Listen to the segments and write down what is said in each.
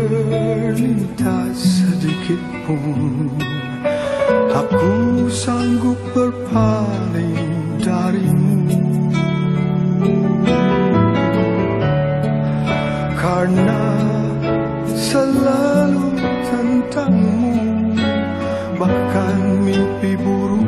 Terlintas sedikit pun Aku sanggup berpaling darimu. Karena selalu tentangmu Bahkan mimpi buruk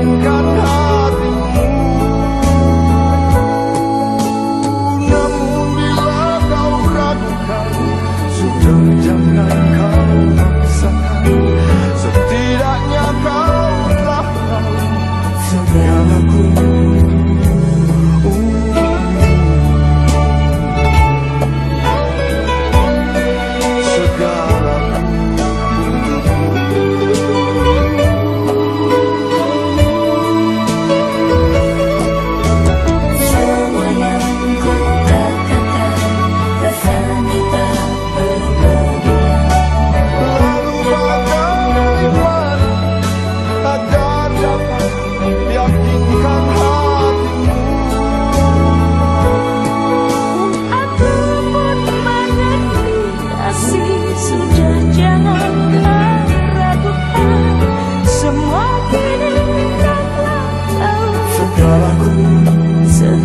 God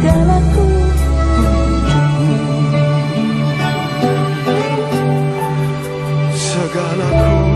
segalaku Segalaku